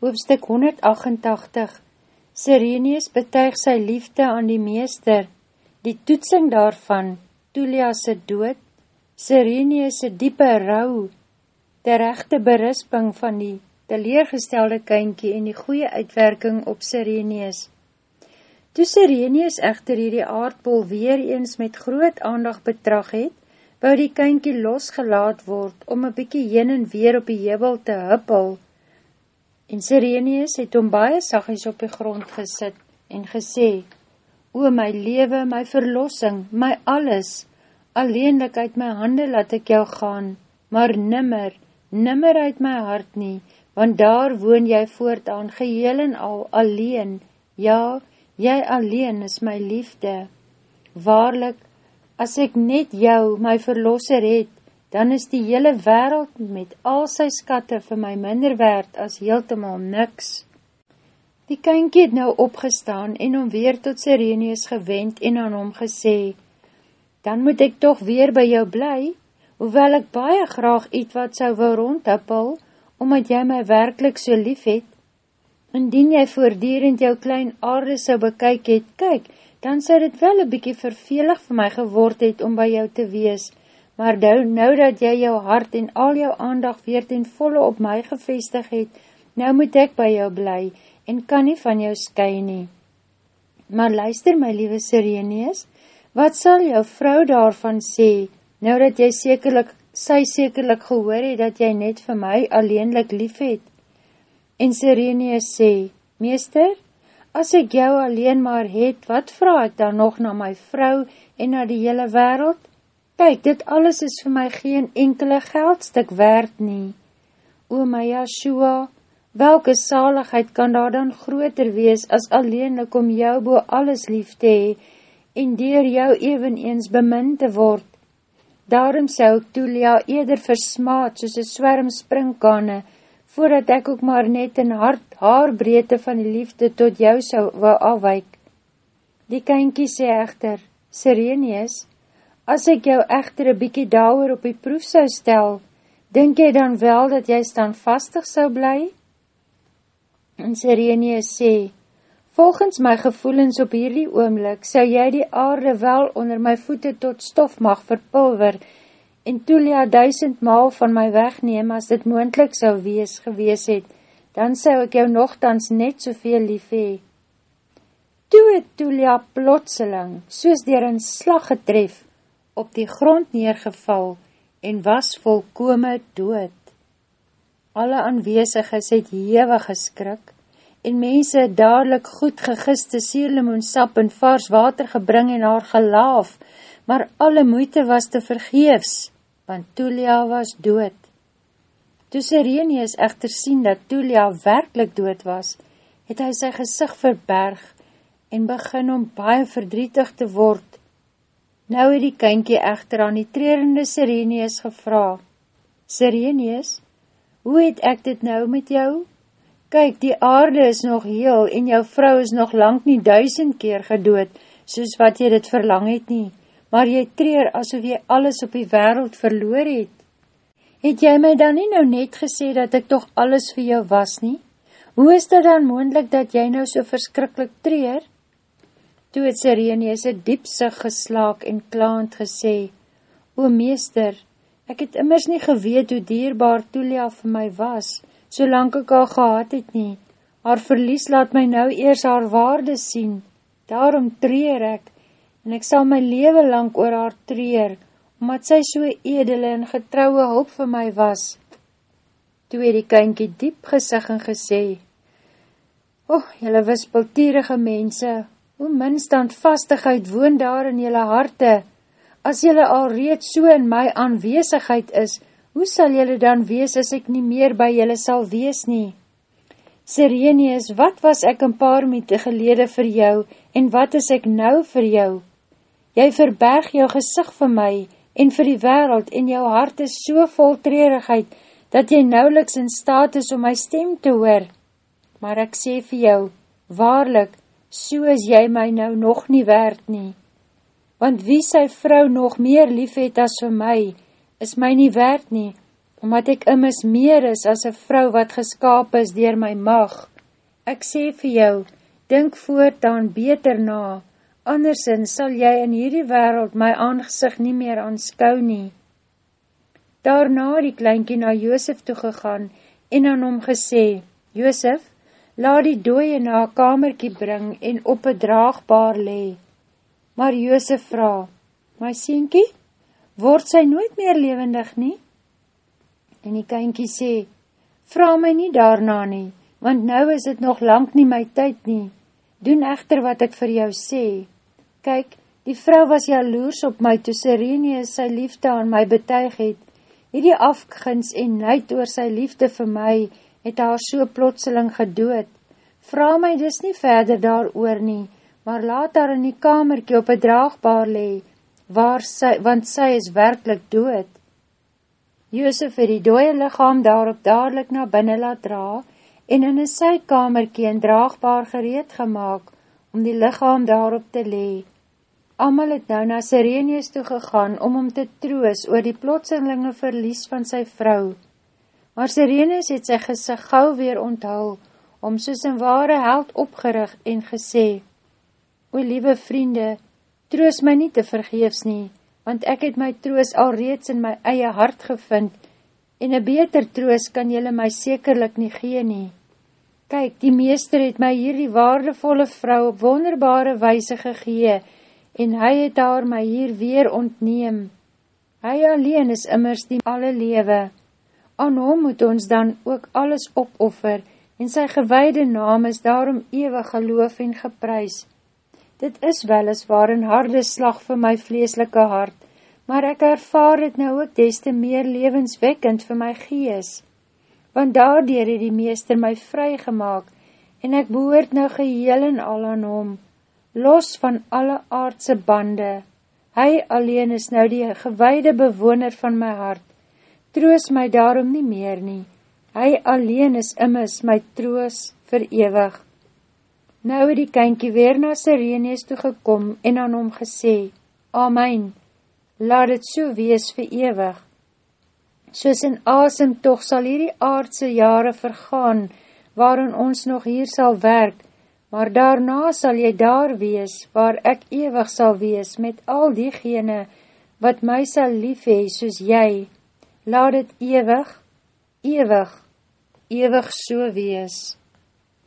Hoofstuk 188 Sirenius betuig sy liefde aan die meester, die toetsing daarvan, Tulia'se dood, Sirenius' diepe rouw, die rechte berisping van die teleergestelde kynkie en die goeie uitwerking op Sirenius. Toe Sirenius echter hierdie aardbol weer eens met groot aandag betrag het, wou die kynkie losgelaat word om een bykie heen en weer op die jebel te huppel, En Sirenius het om baie sagies op die grond gesit en gesê, O my lewe, my verlossing, my alles, alleenlik uit my hande laat ek jou gaan, maar nimmer, nimmer uit my hart nie, want daar woon jy voortaan geheel en al alleen, ja, jy alleen is my liefde. Waarlik, as ek net jou, my verlosser het, dan is die hele wereld met al sy skatte vir my minder werd as heeltemal niks. Die kynkie het nou opgestaan en om weer tot Sirenius gewend en aan hom gesê, dan moet ek toch weer by jou bly, hoewel ek baie graag iets wat sou wil rondhuppel, omdat jy my werkelijk so lief het. Indien jy voordierend jou klein aarde sou bekyk het, kyk, dan sou dit wel een bykie vervelig vir my geword het om by jou te wees, maar nou, nou dat jy jou hart en al jou aandag weer ten volle op my gevestig het, nou moet ek by jou bly en kan nie van jou sky nie. Maar luister my liewe Sireneus, wat sal jou vrou daarvan sê, nou dat jy sekerlik, sy sekerlik gehoor het, dat jy net vir my alleenlik lief het? En Sireneus sê, Meester, as ek jou alleen maar het, wat vraag ek dan nog na my vrou en na die hele wereld? Kyk, dit alles is vir my geen enkele geldstuk werd nie. O my Yahshua, welke saligheid kan daar dan groter wees as alleenlik om jou bo alles lief te hee en dier jou eveneens bemind te word? Daarom sou ek Tulia eerder versmaad soos een swerm springkane, voordat ek ook maar net in hart haar breedte van die liefde tot jou sou wou afwyk. Die kynkie sê echter, Sirenius, As ek jou echter een bykie dauwer op die proef sou stel, denk jy dan wel dat jy standvastig sou bly? En Sirenius sê, volgens my gevoelens op hierdie oomlik, sou jy die aarde wel onder my voete tot stof mag verpulver en Tulia duisend maal van my wegneem as dit moendlik sou wees gewees het, dan sou ek jou nogthans net soveel lief hee. Toe het Tulia plotseling, soos dier een slag getref, op die grond neergeval en was volkome dood. Alle aanweziges het hewig geskrik en mense het dadelijk goed gegiste sierlemoensap en vars water gebring en haar gelaaf, maar alle moeite was te vergeefs, want Tulia was dood. Toe Sirenius echter sien dat Tulia werkelijk dood was, het hy sy gezicht verberg en begin om baie verdrietig te word Nou het die kynkie echter aan die treerende Sirenius gevra, Sirenius, hoe het ek dit nou met jou? Kyk, die aarde is nog heel en jou vrou is nog lang nie duisend keer gedood, soos wat jy dit verlang het nie, maar jy treer asof jy alles op die wereld verloor het. Het jy my dan nie nou net gesê dat ek toch alles vir jou was nie? Hoe is dit dan moendlik dat jy nou so verskrikkelijk treer? Toe het Sireneus een diepsig geslaak en klaand gesê, O meester, ek het immers nie geweet hoe dierbaar Tulia vir my was, solang ek al gehad het nie. Haar verlies laat my nou eers haar waarde sien. Daarom treer ek, en ek sal my leven lang oor haar treer, omdat sy so edele en getrouwe hulp vir my was. Toe het die kynkie diep gesig en gesê, O, jylle wispeltierige mense, hoe min standvastigheid woon daar in jylle harte, as jylle al reeds so in my aanweesigheid is, hoe sal jylle dan wees as ek nie meer by jylle sal wees nie? Sirenius, wat was ek een paar miete gelede vir jou, en wat is ek nou vir jou? Jy verberg jou gezicht vir my, en vir die wereld, en jou hart is so vol treurigheid, dat jy nauweliks in staat is om my stem te hoor. Maar ek sê vir jou, waarlik, so is jy my nou nog nie werd nie. Want wie sy vrou nog meer lief het as vir my, is my nie werd nie, omdat ek immers meer is as een vrou wat geskaap is dier my mag. Ek sê vir jou, dink voortaan beter na, andersins sal jy in hierdie wereld my aangezicht nie meer aanskou nie. Daarna die kleinkie na Joosef toegegaan en aan hom gesê, Joosef, laat die dooie na kamerkie bring en op een draagbaar lee. Maar Joosef vraag, my sienkie, word sy nooit meer levendig nie? En die kynkie sê, vraag my nie daarna nie, want nou is het nog lang nie my tyd nie. Doen echter wat ek vir jou sê. Kyk, die vrou was jaloers op my, toe Sirenius sy liefde aan my betuig het. Hierdie afgins en nuid oor sy liefde vir my, het haar so plotseling gedood. Vra my dus nie verder daar oor nie, maar laat haar in die kamerkie op een draagbaar lee, sy, want sy is werkelijk dood. Joosef het die dooie lichaam daarop dadelijk na binnen laat dra en in een sy kamerkie en draagbaar gereed gemaakt om die lichaam daarop te lee. Amal het nou na Sirenius toegegaan om om te troos oor die plotselinge verlies van sy vrou. Maar Sirenus het sy gesig gauw weer onthul, om soos een ware held opgerig en gesê, O liewe vriende, troos my nie te vergeefs nie, want ek het my troos al reeds in my eie hart gevind, en een beter troos kan jylle my sekerlik nie gee nie. Kyk, die meester het my hier die waardevolle vrou op wonderbare wijse gegee, en hy het haar my hier weer ontneem. Hy alleen is immers die alle lewe, aan hom moet ons dan ook alles opoffer, en sy gewaide naam is daarom ewe geloof en geprys. Dit is wel as waar een harde slag vir my vleeslike hart, maar ek ervaar het nou ook des te meer levenswekkend vir my gees, want daardier het die meester my vry gemaakt, en ek behoort nou geheel en al aan hom, los van alle aardse bande. Hy alleen is nou die gewaide bewoner van my hart, troos my daarom nie meer nie. Hy alleen is immers my troos vir ewig. Nou het die kynkie weer na Sirenees toegekom en aan hom gesê, Amen, laat het so wees vir ewig. Soos in asem toch sal hierdie aardse jare vergaan, waarin ons nog hier sal werk, maar daarna sal jy daar wees, waar ek ewig sal wees, met al diegene, wat my sal lief hee, soos jy, laat het ewig, ewig, ewig so wees.